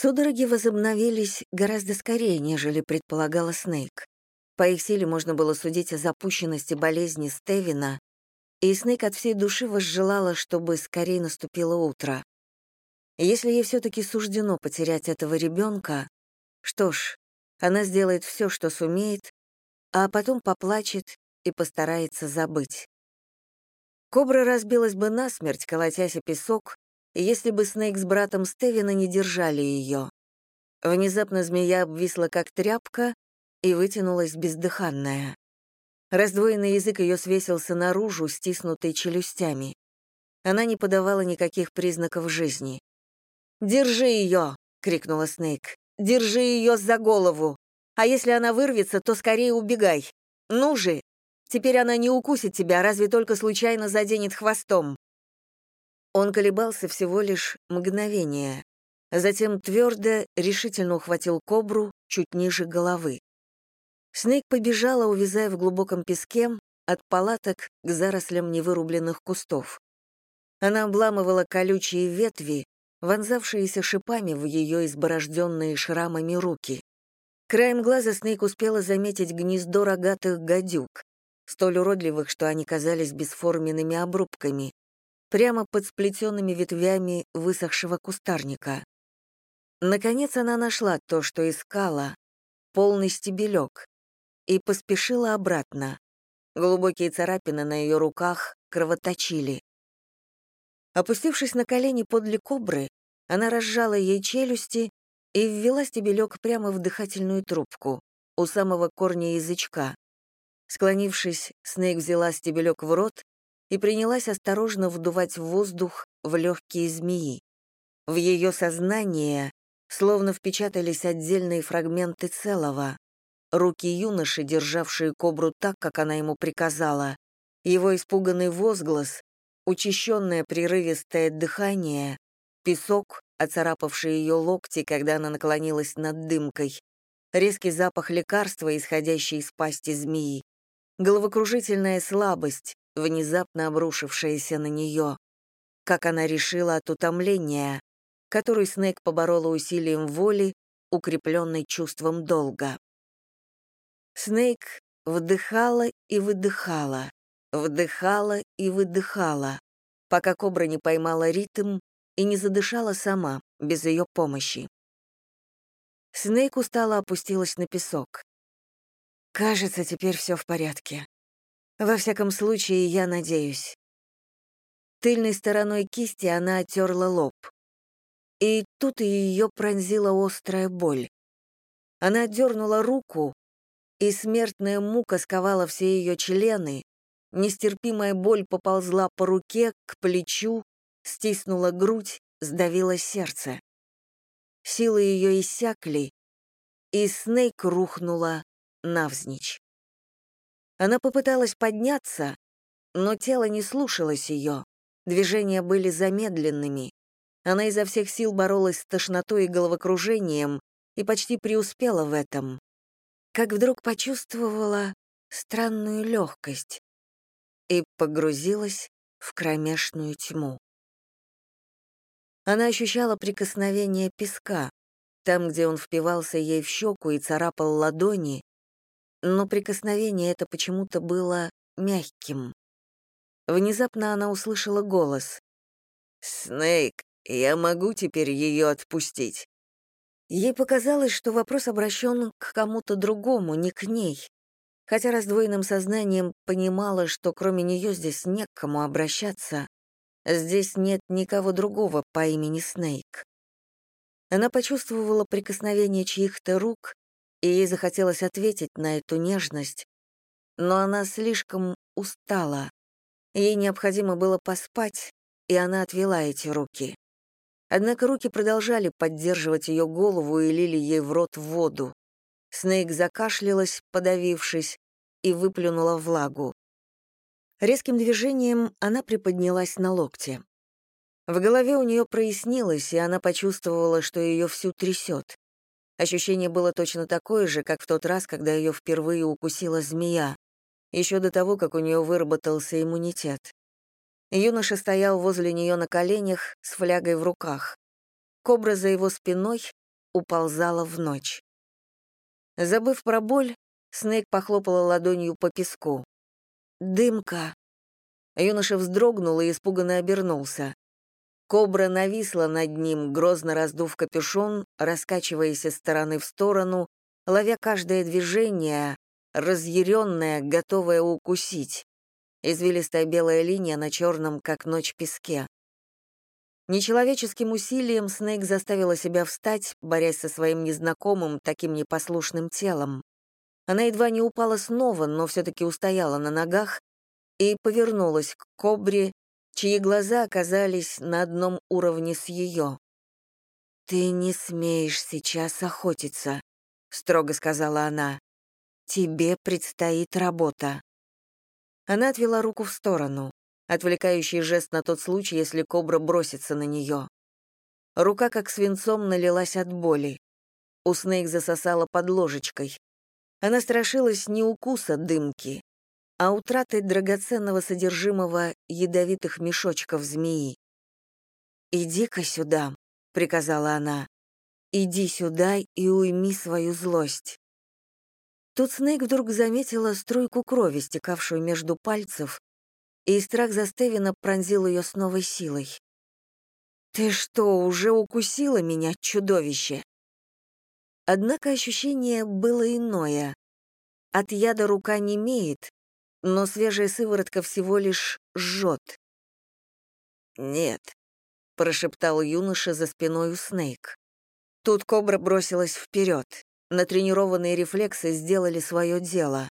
Судороги возобновились гораздо скорее, нежели предполагала Снейк. По их силе можно было судить о запущенности болезни Стевина, и Снейк от всей души возжелала, чтобы скорее наступило утро. Если ей все-таки суждено потерять этого ребенка, что ж, она сделает все, что сумеет, а потом поплачет и постарается забыть. Кобра разбилась бы насмерть, колотясь о песок, если бы Снейк с братом Стевена не держали ее. Внезапно змея обвисла как тряпка и вытянулась бездыханная. Раздвоенный язык ее свесился наружу, стиснутый челюстями. Она не подавала никаких признаков жизни. «Держи ее!» — крикнула Снейк. «Держи ее за голову! А если она вырвется, то скорее убегай! Ну же! Теперь она не укусит тебя, разве только случайно заденет хвостом!» Он колебался всего лишь мгновение, затем твердо, решительно ухватил кобру чуть ниже головы. Снейк побежала, увязая в глубоком песке, от палаток к зарослям невырубленных кустов. Она обламывала колючие ветви, вонзавшиеся шипами в ее изборожденные шрамами руки. Краем глаза Снейк успела заметить гнездо рогатых гадюк, столь уродливых, что они казались бесформенными обрубками, прямо под сплетенными ветвями высохшего кустарника. Наконец она нашла то, что искала, полный стебелек, и поспешила обратно. Глубокие царапины на ее руках кровоточили. Опустившись на колени подле кобры, она разжала ей челюсти и ввела стебелек прямо в дыхательную трубку, у самого корня язычка. Склонившись, Снейк взяла стебелек в рот и принялась осторожно вдувать воздух в легкие змеи. В ее сознание словно впечатались отдельные фрагменты целого. Руки юноши, державшие кобру так, как она ему приказала, его испуганный возглас, учащенное прерывистое дыхание, песок, оцарапавший ее локти, когда она наклонилась над дымкой, резкий запах лекарства, исходящий из пасти змеи, головокружительная слабость, внезапно обрушившаяся на нее, как она решила от утомления, который Снег поборола усилием воли, укрепленной чувством долга. Снейк вдыхала и выдыхала, вдыхала и выдыхала, пока кобра не поймала ритм и не задышала сама, без ее помощи. Снейк устало опустилась на песок. «Кажется, теперь все в порядке. Во всяком случае, я надеюсь». Тыльной стороной кисти она оттерла лоб. И тут ее пронзила острая боль. Она дернула руку, и смертная мука сковала все ее члены, нестерпимая боль поползла по руке, к плечу, стиснула грудь, сдавила сердце. Силы ее иссякли, и Снейк рухнула навзничь. Она попыталась подняться, но тело не слушалось ее, движения были замедленными. Она изо всех сил боролась с тошнотой и головокружением и почти преуспела в этом как вдруг почувствовала странную легкость и погрузилась в кромешную тьму. Она ощущала прикосновение песка, там, где он впивался ей в щеку и царапал ладони, но прикосновение это почему-то было мягким. Внезапно она услышала голос. «Снейк, я могу теперь ее отпустить?» Ей показалось, что вопрос обращен к кому-то другому, не к ней, хотя раздвоенным сознанием понимала, что кроме нее здесь не к кому обращаться, здесь нет никого другого по имени Снейк. Она почувствовала прикосновение чьих-то рук, и ей захотелось ответить на эту нежность, но она слишком устала. Ей необходимо было поспать, и она отвела эти руки. Однако руки продолжали поддерживать ее голову и лили ей в рот воду. Снейк закашлялась, подавившись, и выплюнула влагу. Резким движением она приподнялась на локте. В голове у нее прояснилось, и она почувствовала, что ее всю трясет. Ощущение было точно такое же, как в тот раз, когда ее впервые укусила змея, еще до того, как у нее выработался иммунитет. Юноша стоял возле нее на коленях с флягой в руках. Кобра за его спиной уползала в ночь. Забыв про боль, Снейк похлопала ладонью по песку. «Дымка!» Юноша вздрогнул и испуганно обернулся. Кобра нависла над ним, грозно раздув капюшон, раскачиваясь из стороны в сторону, ловя каждое движение, разъяренная, готовая укусить. Извилистая белая линия на черном, как ночь, песке. Нечеловеческим усилием Снейк заставила себя встать, борясь со своим незнакомым, таким непослушным телом. Она едва не упала снова, но все-таки устояла на ногах и повернулась к кобре, чьи глаза оказались на одном уровне с ее. «Ты не смеешь сейчас охотиться», — строго сказала она. «Тебе предстоит работа». Она отвела руку в сторону, отвлекающий жест на тот случай, если кобра бросится на нее. Рука как свинцом налилась от боли. У Снейк засосала под ложечкой. Она страшилась не укуса дымки, а утраты драгоценного содержимого ядовитых мешочков змеи. «Иди-ка сюда», — приказала она. «Иди сюда и уйми свою злость». Тут Снейк вдруг заметила струйку крови, стекавшую между пальцев, и страх за Стевина пронзил ее с новой силой. «Ты что, уже укусила меня, чудовище?» Однако ощущение было иное. От яда рука не имеет, но свежая сыворотка всего лишь жжет. «Нет», — прошептал юноша за спиной у Снейк. Тут кобра бросилась вперед. Натренированные рефлексы сделали свое дело.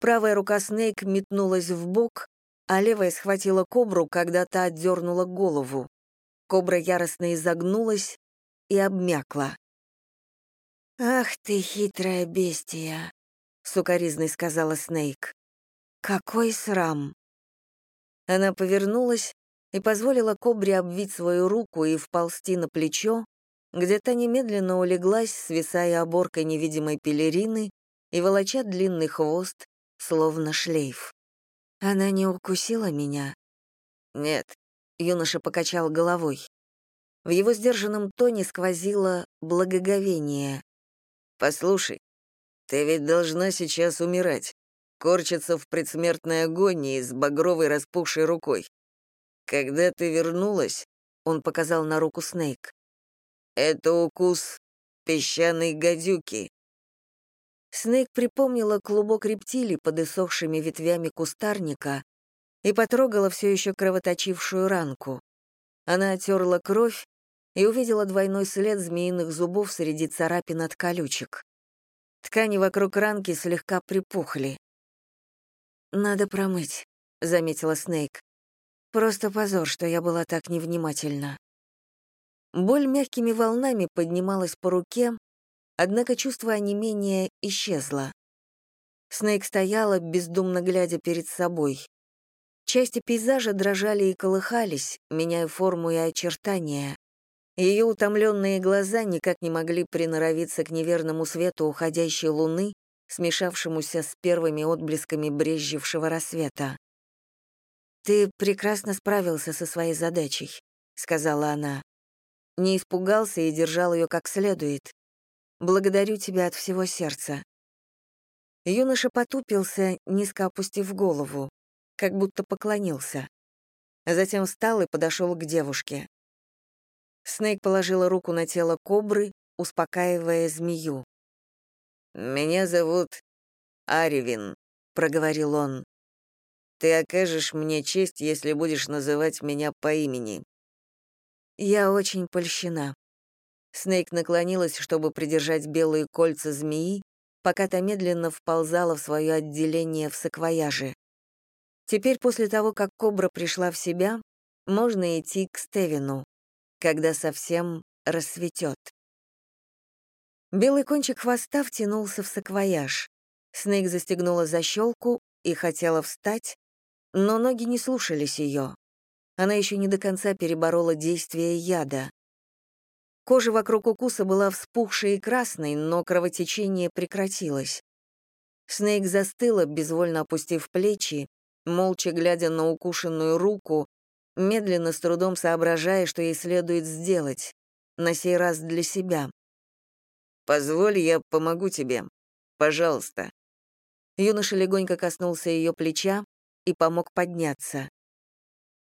Правая рука Снейк метнулась в бок, а левая схватила кобру, когда та отдернула голову. Кобра яростно изогнулась и обмякла. «Ах ты, хитрая бестия!» — сукоризной сказала Снейк. «Какой срам!» Она повернулась и позволила кобре обвить свою руку и вползти на плечо, где та немедленно улеглась, свисая оборкой невидимой пелерины и волоча длинный хвост, словно шлейф. Она не укусила меня? Нет, юноша покачал головой. В его сдержанном тоне сквозило благоговение. «Послушай, ты ведь должна сейчас умирать, корчиться в предсмертной агонии с багровой распухшей рукой. Когда ты вернулась, он показал на руку Снейк. Это укус песчаной гадюки. Снейк припомнила клубок рептилий под иссохшими ветвями кустарника и потрогала все еще кровоточившую ранку. Она оттерла кровь и увидела двойной след змеиных зубов среди царапин от колючек. Ткани вокруг ранки слегка припухли. «Надо промыть», — заметила Снейк. «Просто позор, что я была так невнимательна». Боль мягкими волнами поднималась по руке, однако чувство онемения исчезло. Снейк стояла, бездумно глядя перед собой. Части пейзажа дрожали и колыхались, меняя форму и очертания. Ее утомленные глаза никак не могли приноровиться к неверному свету уходящей луны, смешавшемуся с первыми отблесками брезжившего рассвета. «Ты прекрасно справился со своей задачей», — сказала она. «Не испугался и держал ее как следует. Благодарю тебя от всего сердца». Юноша потупился, низко опустив голову, как будто поклонился. Затем встал и подошел к девушке. Снейк положила руку на тело кобры, успокаивая змею. «Меня зовут Аривин», — проговорил он. «Ты окажешь мне честь, если будешь называть меня по имени». «Я очень польщена». Снейк наклонилась, чтобы придержать белые кольца змеи, пока та медленно вползала в свое отделение в саквояже. Теперь, после того, как кобра пришла в себя, можно идти к Стевину когда совсем рассветет. Белый кончик хвоста втянулся в саквояж. Снейк застегнула защелку и хотела встать, но ноги не слушались ее. Она еще не до конца переборола действие яда. Кожа вокруг укуса была вспухшей и красной, но кровотечение прекратилось. Снейк застыла, безвольно опустив плечи, молча глядя на укушенную руку, медленно, с трудом соображая, что ей следует сделать, на сей раз для себя. Позволь, я помогу тебе. Пожалуйста». Юноша легонько коснулся ее плеча и помог подняться.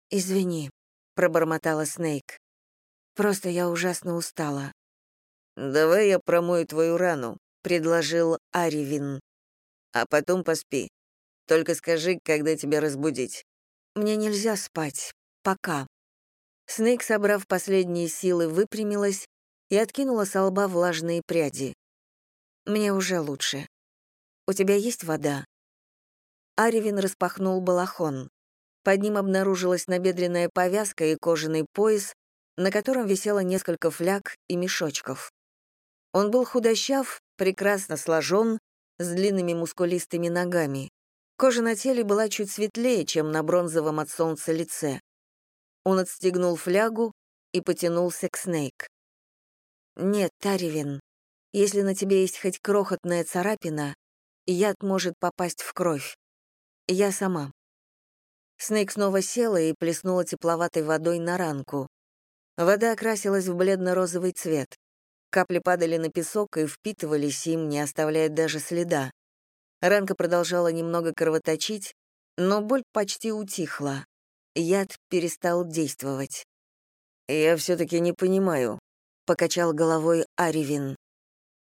«Извини», — пробормотала Снейк. «Просто я ужасно устала». «Давай я промою твою рану», — предложил Аривин. «А потом поспи. Только скажи, когда тебя разбудить». «Мне нельзя спать. Пока». Снейк, собрав последние силы, выпрямилась и откинула с лба влажные пряди. «Мне уже лучше. У тебя есть вода?» Аривин распахнул балахон. Под ним обнаружилась набедренная повязка и кожаный пояс, на котором висело несколько фляг и мешочков. Он был худощав, прекрасно сложен, с длинными мускулистыми ногами. Кожа на теле была чуть светлее, чем на бронзовом от солнца лице. Он отстегнул флягу и потянулся к Снейк. «Нет, Таривин, если на тебе есть хоть крохотная царапина, яд может попасть в кровь. Я сама». Снейк снова села и плеснула тепловатой водой на ранку. Вода окрасилась в бледно-розовый цвет. Капли падали на песок и впитывались им, не оставляя даже следа. Ранка продолжала немного кровоточить, но боль почти утихла. Яд перестал действовать. «Я все-таки не понимаю», покачал головой Аривин.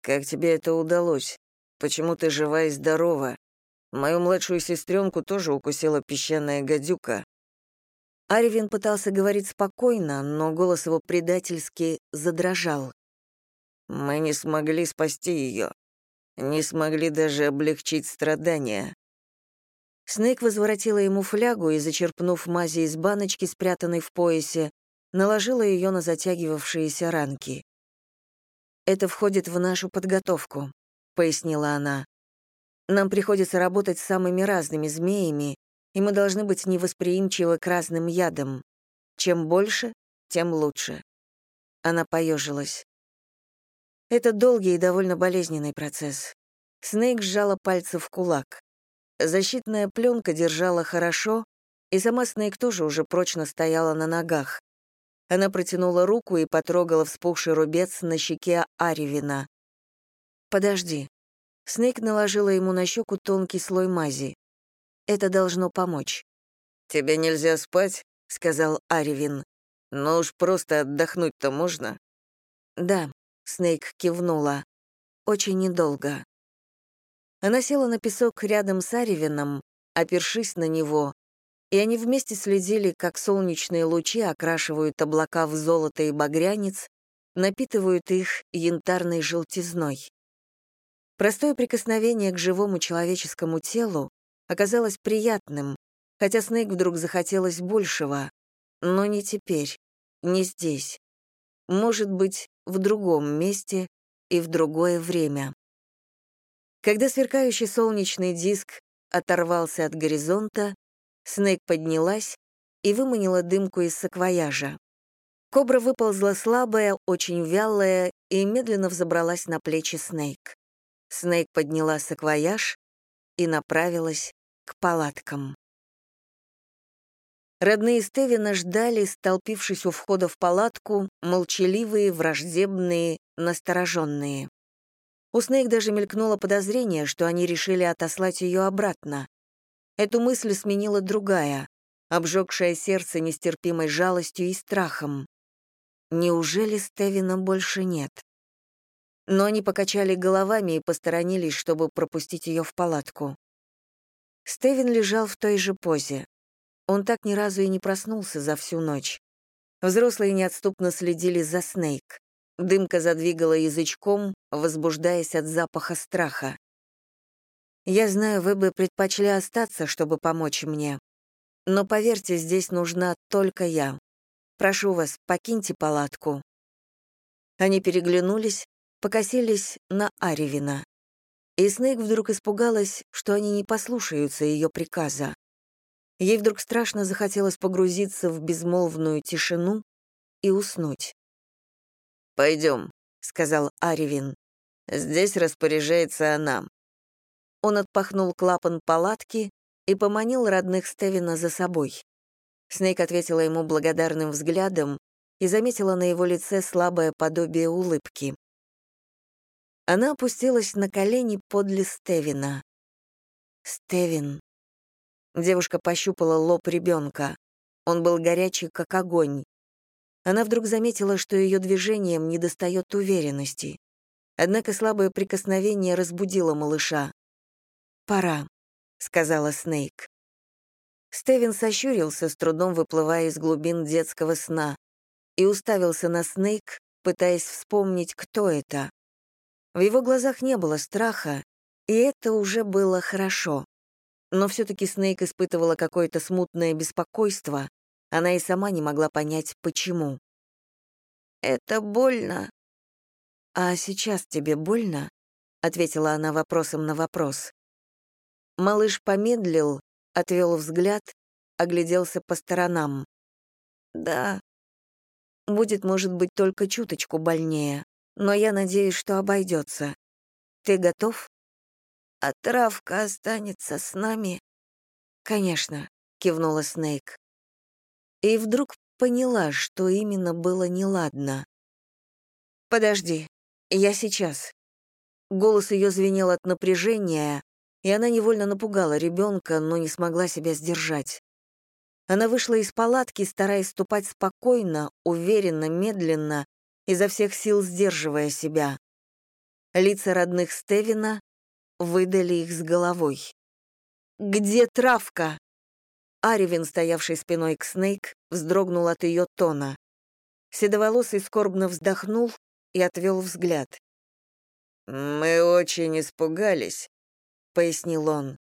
Как тебе это удалось? Почему ты жива и здорова? Мою младшую сестренку тоже укусила песчаная гадюка. Аривин пытался говорить спокойно, но голос его предательски задрожал. Мы не смогли спасти ее. Не смогли даже облегчить страдания. Снейк возвратила ему флягу и, зачерпнув мази из баночки, спрятанной в поясе, наложила ее на затягивавшиеся ранки. «Это входит в нашу подготовку», — пояснила она. «Нам приходится работать с самыми разными змеями, и мы должны быть невосприимчивы к разным ядам. Чем больше, тем лучше». Она поежилась. Это долгий и довольно болезненный процесс. Снейк сжала пальцы в кулак. Защитная пленка держала хорошо, и сама Снейк тоже уже прочно стояла на ногах. Она протянула руку и потрогала вспухший рубец на щеке Аривина. «Подожди». Снейк наложила ему на щеку тонкий слой мази. «Это должно помочь». «Тебе нельзя спать?» — сказал Аривин. «Но уж просто отдохнуть-то можно?» «Да», — Снейк кивнула. «Очень недолго». Она села на песок рядом с Аривином, опершись на него, и они вместе следили, как солнечные лучи окрашивают облака в золото и багрянец, напитывают их янтарной желтизной. Простое прикосновение к живому человеческому телу оказалось приятным, хотя Снейк вдруг захотелось большего. Но не теперь, не здесь. Может быть, в другом месте и в другое время. Когда сверкающий солнечный диск оторвался от горизонта, Снейк поднялась и выманила дымку из саквояжа. Кобра выползла слабая, очень вялая и медленно взобралась на плечи Снейк. Снейк подняла саквояж и направилась к палаткам. Родные Стевина ждали, столпившись у входа в палатку, молчаливые, враждебные, настороженные. У Снейк даже мелькнуло подозрение, что они решили отослать ее обратно. Эту мысль сменила другая, обжегшая сердце нестерпимой жалостью и страхом. Неужели Стевина больше нет? Но они покачали головами и посторонились, чтобы пропустить ее в палатку. Стевин лежал в той же позе. Он так ни разу и не проснулся за всю ночь. Взрослые неотступно следили за Снейк. Дымка задвигала язычком, возбуждаясь от запаха страха. Я знаю, вы бы предпочли остаться, чтобы помочь мне. Но поверьте, здесь нужна только я. Прошу вас, покиньте палатку». Они переглянулись, покосились на Аривина. И Снейк вдруг испугалась, что они не послушаются ее приказа. Ей вдруг страшно захотелось погрузиться в безмолвную тишину и уснуть. «Пойдем», — сказал Аривин. «Здесь распоряжается она. Он отпахнул клапан палатки и поманил родных Стевина за собой. Снейк ответила ему благодарным взглядом и заметила на его лице слабое подобие улыбки. Она опустилась на колени подле Стевина. «Стевин». Девушка пощупала лоб ребенка. Он был горячий, как огонь. Она вдруг заметила, что ее движением недостает уверенности. Однако слабое прикосновение разбудило малыша. «Пора», — сказала Снейк. Стевен сощурился, с трудом выплывая из глубин детского сна, и уставился на Снейк, пытаясь вспомнить, кто это. В его глазах не было страха, и это уже было хорошо. Но все-таки Снейк испытывала какое-то смутное беспокойство, она и сама не могла понять, почему. «Это больно». «А сейчас тебе больно?» — ответила она вопросом на вопрос. Малыш помедлил, отвел взгляд, огляделся по сторонам. «Да, будет, может быть, только чуточку больнее, но я надеюсь, что обойдется. Ты готов?» «А травка останется с нами?» «Конечно», — кивнула Снейк и вдруг поняла, что именно было неладно. «Подожди, я сейчас». Голос ее звенел от напряжения, и она невольно напугала ребенка, но не смогла себя сдержать. Она вышла из палатки, стараясь ступать спокойно, уверенно, медленно, изо всех сил сдерживая себя. Лица родных Стевина выдали их с головой. «Где травка?» Аривин, стоявший спиной к Снейк, вздрогнул от ее тона. Седоволосый скорбно вздохнул и отвел взгляд. «Мы очень испугались», — пояснил он.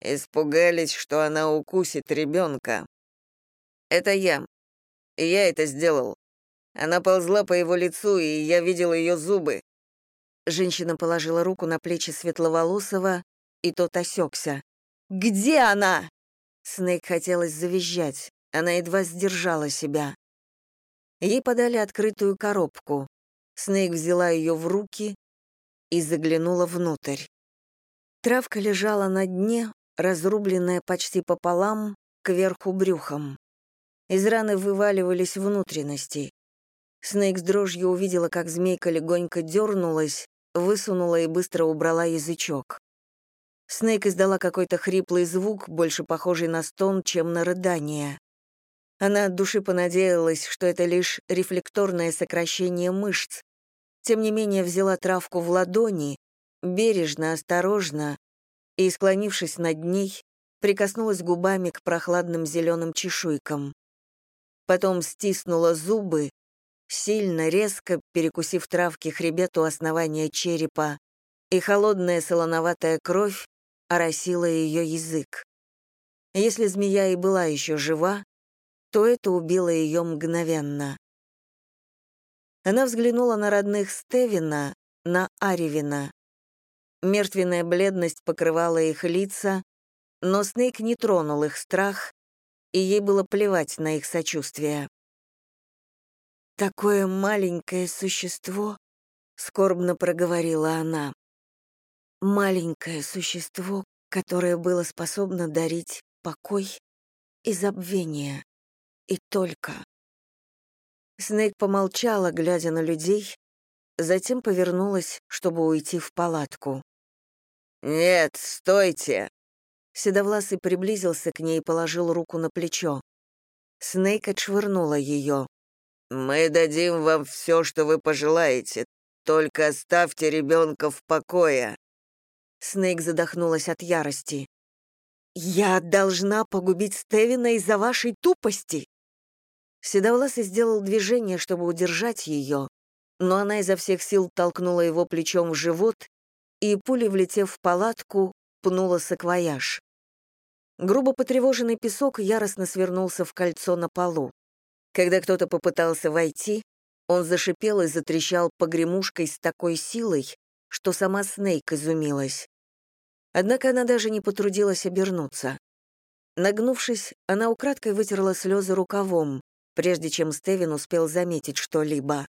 «Испугались, что она укусит ребенка. Это я. Я это сделал. Она ползла по его лицу, и я видел ее зубы». Женщина положила руку на плечи Светловолосого, и тот осекся. «Где она?» Снейк хотелось завизжать, она едва сдержала себя. Ей подали открытую коробку. Снейк взяла ее в руки и заглянула внутрь. Травка лежала на дне, разрубленная почти пополам, кверху брюхом. Из раны вываливались внутренности. Снейк с дрожью увидела, как змейка легонько дернулась, высунула и быстро убрала язычок. Снейк издала какой-то хриплый звук, больше похожий на стон, чем на рыдание. Она от души понадеялась, что это лишь рефлекторное сокращение мышц. Тем не менее взяла травку в ладони, бережно, осторожно, и, склонившись над ней, прикоснулась губами к прохладным зеленым чешуйкам. Потом стиснула зубы, сильно, резко, перекусив травки хребет у основания черепа, и холодная солоноватая кровь оросила ее язык. Если змея и была еще жива, то это убило ее мгновенно. Она взглянула на родных Стевина, на Аривина. Мертвенная бледность покрывала их лица, но Снейк не тронул их страх, и ей было плевать на их сочувствие. «Такое маленькое существо», — скорбно проговорила она маленькое существо, которое было способно дарить покой и забвение. И только. Снейк помолчала, глядя на людей, затем повернулась, чтобы уйти в палатку. «Нет, стойте!» Седовласый приблизился к ней и положил руку на плечо. Снейк отшвырнула ее. «Мы дадим вам все, что вы пожелаете, только оставьте ребенка в покое». Снейк задохнулась от ярости. «Я должна погубить Стевина из-за вашей тупости!» Седовласый сделал движение, чтобы удержать ее, но она изо всех сил толкнула его плечом в живот и, пулей влетев в палатку, пнула саквояж. Грубо потревоженный песок яростно свернулся в кольцо на полу. Когда кто-то попытался войти, он зашипел и затрещал погремушкой с такой силой, что сама Снейк изумилась. Однако она даже не потрудилась обернуться. Нагнувшись, она украдкой вытерла слезы рукавом, прежде чем Стевен успел заметить что-либо,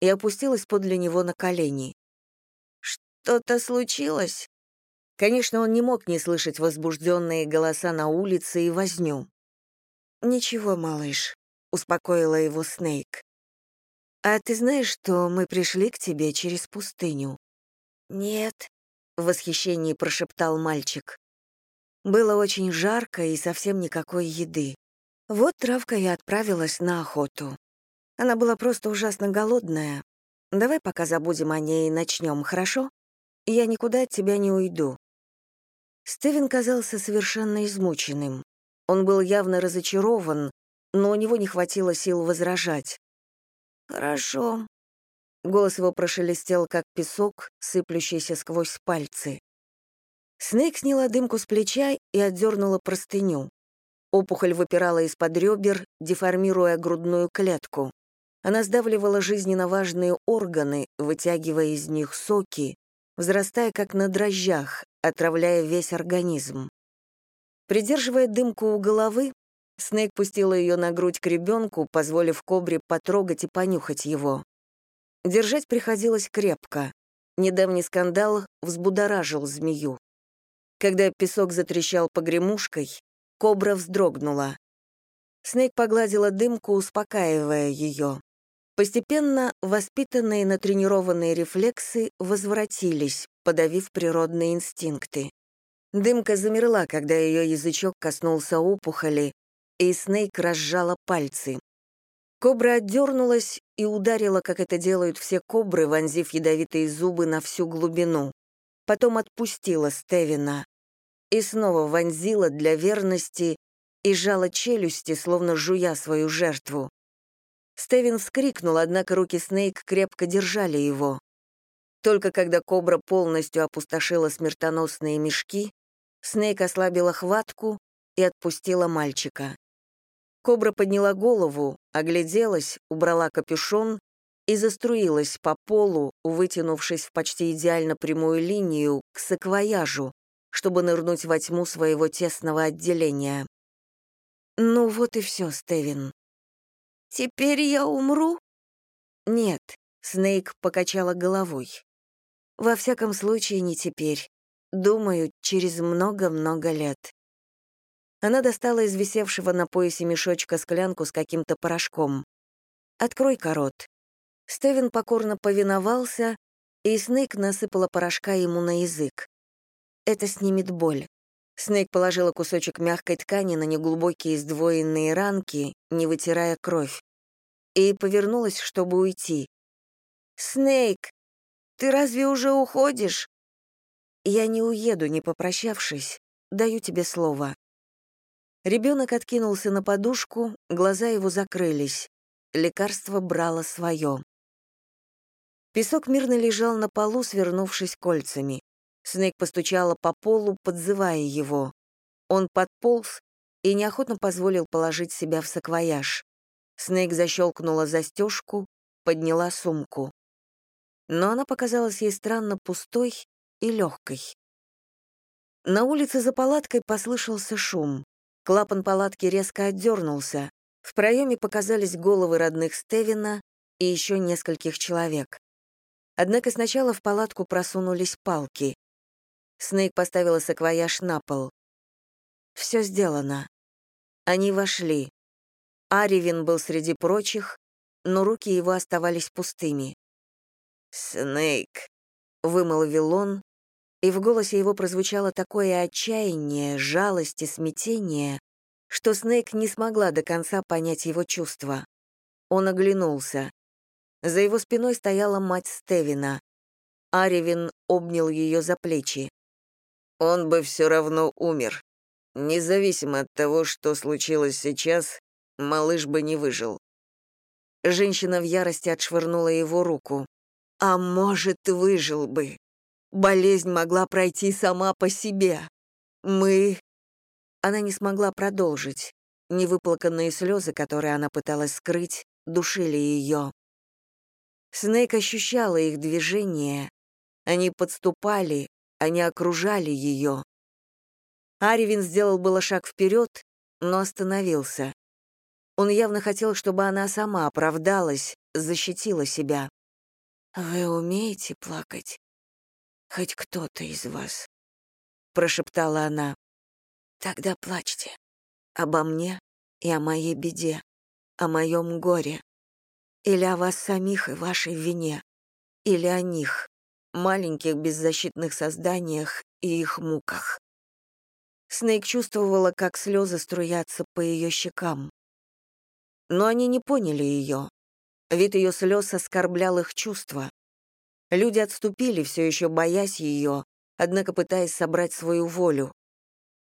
и опустилась подле него на колени. «Что-то случилось?» Конечно, он не мог не слышать возбужденные голоса на улице и возню. «Ничего, малыш», — успокоила его Снейк. «А ты знаешь, что мы пришли к тебе через пустыню? «Нет», — в восхищении прошептал мальчик. Было очень жарко и совсем никакой еды. Вот травка и отправилась на охоту. Она была просто ужасно голодная. Давай пока забудем о ней и начнем, хорошо? Я никуда от тебя не уйду. Стивен казался совершенно измученным. Он был явно разочарован, но у него не хватило сил возражать. «Хорошо». Голос его прошелестел, как песок, сыплющийся сквозь пальцы. Снейк сняла дымку с плеча и отдернула простыню. Опухоль выпирала из-под ребер, деформируя грудную клетку. Она сдавливала жизненно важные органы, вытягивая из них соки, взрастая как на дрожжах, отравляя весь организм. Придерживая дымку у головы, Снейк пустила ее на грудь к ребенку, позволив кобре потрогать и понюхать его. Держать приходилось крепко. Недавний скандал взбудоражил змею. Когда песок затрещал погремушкой, кобра вздрогнула. Снейк погладила дымку, успокаивая ее. Постепенно воспитанные натренированные рефлексы возвратились, подавив природные инстинкты. Дымка замерла, когда ее язычок коснулся опухоли, и Снейк разжала пальцы. Кобра отдернулась и ударила, как это делают все кобры, вонзив ядовитые зубы на всю глубину. Потом отпустила Стевина. И снова вонзила для верности и сжала челюсти, словно жуя свою жертву. Стевин вскрикнул, однако руки Снейк крепко держали его. Только когда кобра полностью опустошила смертоносные мешки, Снейк ослабила хватку и отпустила мальчика. Кобра подняла голову, огляделась, убрала капюшон и заструилась по полу, вытянувшись в почти идеально прямую линию к саквояжу, чтобы нырнуть во тьму своего тесного отделения. «Ну вот и все, Стевин», «Теперь я умру?» «Нет», — Снейк покачала головой. «Во всяком случае, не теперь. Думаю, через много-много лет». Она достала из висевшего на поясе мешочка склянку с каким-то порошком. «Открой корот». Стевен покорно повиновался, и Снейк насыпала порошка ему на язык. Это снимет боль. Снейк положила кусочек мягкой ткани на неглубокие сдвоенные ранки, не вытирая кровь, и повернулась, чтобы уйти. «Снейк, ты разве уже уходишь?» «Я не уеду, не попрощавшись. Даю тебе слово». Ребенок откинулся на подушку, глаза его закрылись. Лекарство брало свое. Песок мирно лежал на полу, свернувшись кольцами. Снейк постучала по полу, подзывая его. Он подполз и неохотно позволил положить себя в саквояж. Снейк защелкнула застежку, подняла сумку. Но она показалась ей странно пустой и легкой. На улице за палаткой послышался шум. Клапан палатки резко отдернулся. В проеме показались головы родных Стевина и еще нескольких человек. Однако сначала в палатку просунулись палки. Снейк поставила саквояж на пол. Все сделано. Они вошли. Аривин был среди прочих, но руки его оставались пустыми. «Снейк», — вымолвил он, и в голосе его прозвучало такое отчаяние, жалость и смятение, что Снейк не смогла до конца понять его чувства. Он оглянулся. За его спиной стояла мать Стевина. Аривин обнял ее за плечи он бы все равно умер. Независимо от того, что случилось сейчас, малыш бы не выжил. Женщина в ярости отшвырнула его руку. «А может, выжил бы. Болезнь могла пройти сама по себе. Мы...» Она не смогла продолжить. Невыплаканные слезы, которые она пыталась скрыть, душили ее. Снейк ощущала их движение. Они подступали, они окружали ее. Аривин сделал было шаг вперед, но остановился. Он явно хотел, чтобы она сама оправдалась, защитила себя. «Вы умеете плакать? Хоть кто-то из вас?» — прошептала она. «Тогда плачьте. Обо мне и о моей беде, о моем горе. Или о вас самих и вашей вине. Или о них. Маленьких беззащитных созданиях и их муках. Снейк чувствовала, как слезы струятся по ее щекам. Но они не поняли ее. Вид ее слез оскорблял их чувства. Люди отступили, все еще боясь ее, однако пытаясь собрать свою волю.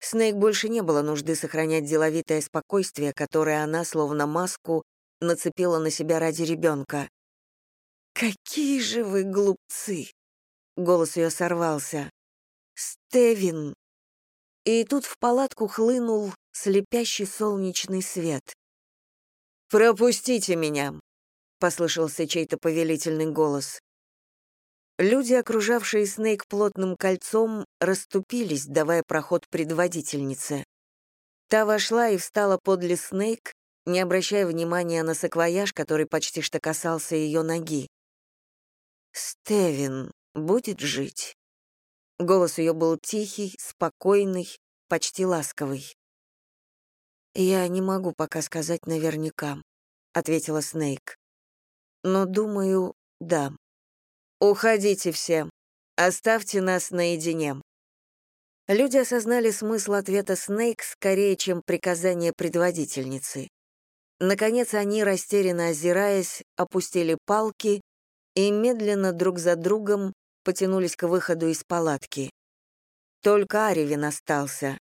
Снейк больше не было нужды сохранять деловитое спокойствие, которое она, словно маску, нацепила на себя ради ребенка. «Какие же вы глупцы!» Голос ее сорвался. «Стевин!» И тут в палатку хлынул слепящий солнечный свет. «Пропустите меня!» — послышался чей-то повелительный голос. Люди, окружавшие Снейк плотным кольцом, расступились, давая проход предводительнице. Та вошла и встала подле Снейк, не обращая внимания на саквояж, который почти что касался ее ноги. «Стевин будет жить». Голос ее был тихий, спокойный, почти ласковый. «Я не могу пока сказать наверняка», — ответила Снейк. «Но, думаю, да». «Уходите все. Оставьте нас наедине». Люди осознали смысл ответа Снейк скорее, чем приказание предводительницы. Наконец они, растерянно озираясь, опустили палки и медленно друг за другом потянулись к выходу из палатки. Только Аривин остался.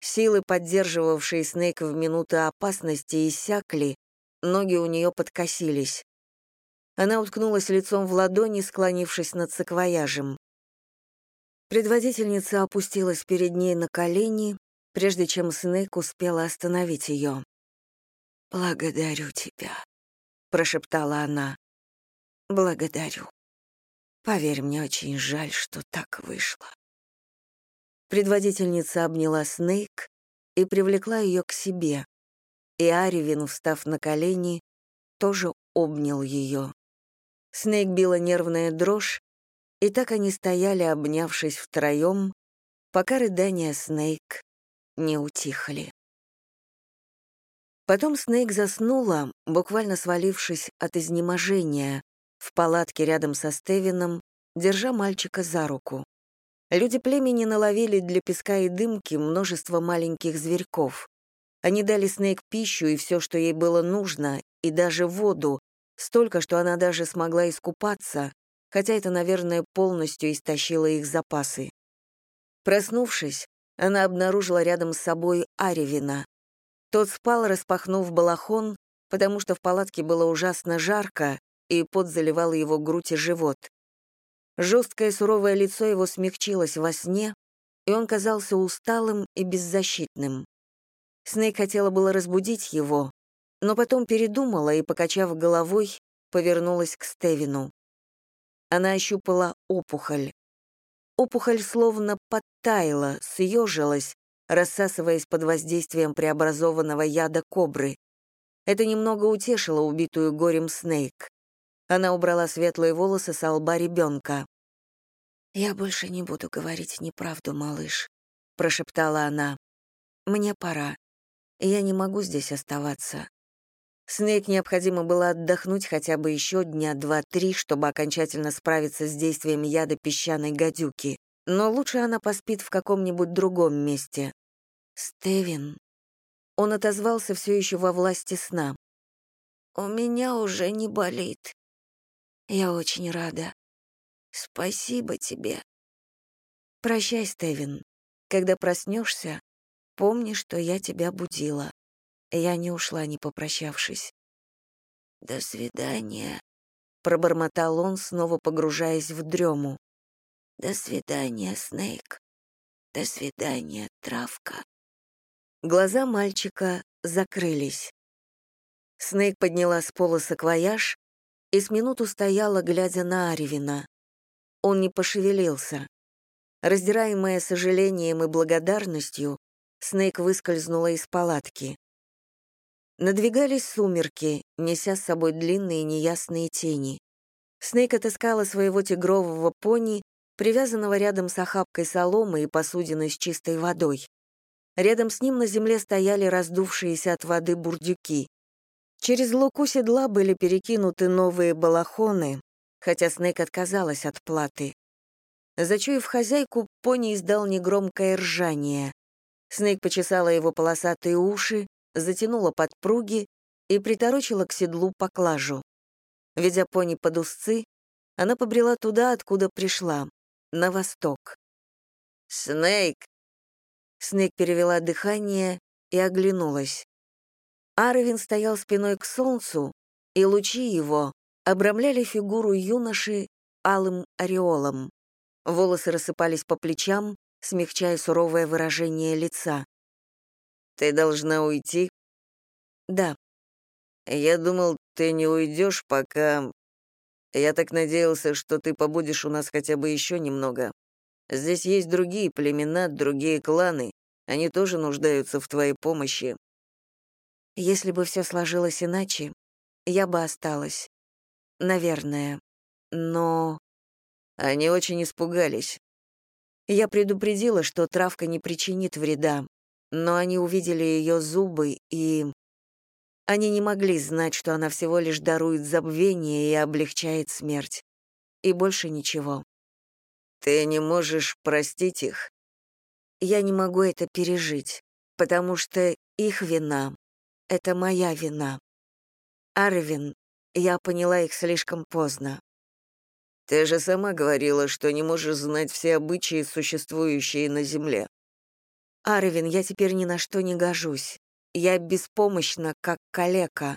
Силы, поддерживавшие Снейк в минуты опасности, иссякли, ноги у нее подкосились. Она уткнулась лицом в ладони, склонившись над саквояжем. Предводительница опустилась перед ней на колени, прежде чем Снейк успела остановить ее. «Благодарю тебя», — прошептала она. «Благодарю. Поверь, мне очень жаль, что так вышло». Предводительница обняла Снейк и привлекла ее к себе, и Аривин, встав на колени, тоже обнял ее. Снейк била нервная дрожь, и так они стояли, обнявшись втроем, пока рыдания Снейк не утихли. Потом Снейк заснула, буквально свалившись от изнеможения, в палатке рядом со Стевином, держа мальчика за руку. Люди племени наловили для песка и дымки множество маленьких зверьков. Они дали Снейк пищу и все, что ей было нужно, и даже воду, Столько, что она даже смогла искупаться, хотя это, наверное, полностью истощило их запасы. Проснувшись, она обнаружила рядом с собой Аривина. Тот спал, распахнув балахон, потому что в палатке было ужасно жарко, и пот заливал его грудь и живот. Жесткое суровое лицо его смягчилось во сне, и он казался усталым и беззащитным. Снейк хотела было разбудить его, но потом передумала и, покачав головой, повернулась к Стевину. Она ощупала опухоль. Опухоль словно подтаяла, съежилась, рассасываясь под воздействием преобразованного яда кобры. Это немного утешило убитую горем Снейк. Она убрала светлые волосы с лба ребенка. «Я больше не буду говорить неправду, малыш», — прошептала она. «Мне пора. Я не могу здесь оставаться. Снейк необходимо было отдохнуть хотя бы еще дня два-три, чтобы окончательно справиться с действием яда песчаной гадюки. Но лучше она поспит в каком-нибудь другом месте. «Стевин». Он отозвался все еще во власти сна. «У меня уже не болит. Я очень рада. Спасибо тебе». «Прощай, Стевин. Когда проснешься, помни, что я тебя будила». Я не ушла, не попрощавшись. «До свидания», — пробормотал он, снова погружаясь в дрему. «До свидания, Снейк. До свидания, травка». Глаза мальчика закрылись. Снейк подняла с пола саквояж и с минуту стояла, глядя на Аривина. Он не пошевелился. Раздираемая сожалением и благодарностью, Снейк выскользнула из палатки. Надвигались сумерки, неся с собой длинные неясные тени. Снейк отыскала своего тигрового пони, привязанного рядом с охапкой соломы и посудиной с чистой водой. Рядом с ним на земле стояли раздувшиеся от воды бурдюки. Через луку седла были перекинуты новые балахоны, хотя Снейк отказалась от платы. Зачуяв хозяйку, пони издал негромкое ржание. Снейк почесала его полосатые уши, затянула подпруги и приторочила к седлу поклажу. Ведя пони под узцы, она побрела туда, откуда пришла, на восток. «Снейк!» Снейк перевела дыхание и оглянулась. Арвин стоял спиной к солнцу, и лучи его обрамляли фигуру юноши алым ореолом. Волосы рассыпались по плечам, смягчая суровое выражение лица. «Ты должна уйти?» «Да». «Я думал, ты не уйдешь, пока...» «Я так надеялся, что ты побудешь у нас хотя бы еще немного. Здесь есть другие племена, другие кланы. Они тоже нуждаются в твоей помощи. Если бы все сложилось иначе, я бы осталась. Наверное. Но... Они очень испугались. Я предупредила, что травка не причинит вреда, но они увидели ее зубы, и... Они не могли знать, что она всего лишь дарует забвение и облегчает смерть. И больше ничего. Ты не можешь простить их? Я не могу это пережить, потому что их вина — это моя вина. Арвин, я поняла их слишком поздно. Ты же сама говорила, что не можешь знать все обычаи, существующие на Земле. Арвин, я теперь ни на что не гожусь. Я беспомощна, как калека.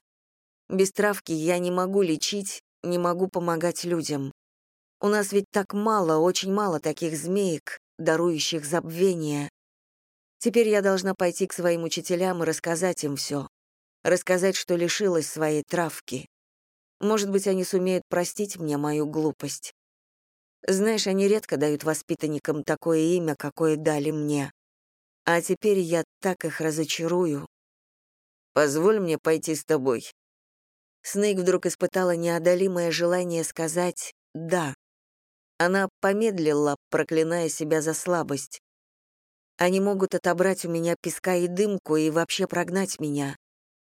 Без травки я не могу лечить, не могу помогать людям. У нас ведь так мало, очень мало таких змеек, дарующих забвение. Теперь я должна пойти к своим учителям и рассказать им все рассказать, что лишилась своей травки. Может быть, они сумеют простить мне мою глупость. Знаешь, они редко дают воспитанникам такое имя, какое дали мне. А теперь я так их разочарую. Позволь мне пойти с тобой. Снейк вдруг испытала неодолимое желание сказать «да». Она помедлила, проклиная себя за слабость. Они могут отобрать у меня песка и дымку и вообще прогнать меня.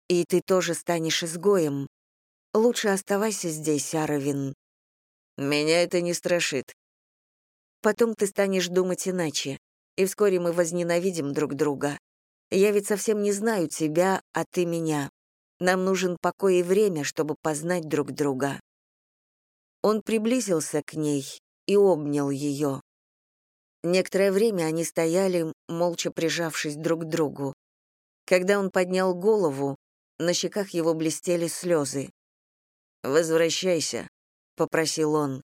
И ты тоже станешь изгоем. Лучше оставайся здесь, Аравин. Меня это не страшит. Потом ты станешь думать иначе, и вскоре мы возненавидим друг друга. Я ведь совсем не знаю тебя, а ты меня. Нам нужен покой и время, чтобы познать друг друга». Он приблизился к ней и обнял ее. Некоторое время они стояли, молча прижавшись друг к другу. Когда он поднял голову, на щеках его блестели слезы. «Возвращайся», — попросил он.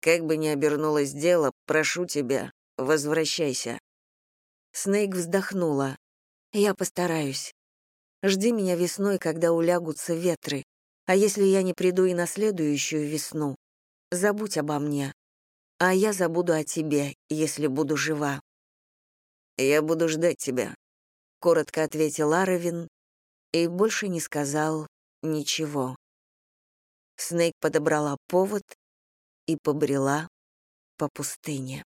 «Как бы ни обернулось дело, прошу тебя, возвращайся». Снейк вздохнула. «Я постараюсь. Жди меня весной, когда улягутся ветры. А если я не приду и на следующую весну, забудь обо мне. А я забуду о тебе, если буду жива». «Я буду ждать тебя», — коротко ответил Аравин и больше не сказал ничего. Снейк подобрала повод и побрела по пустыне.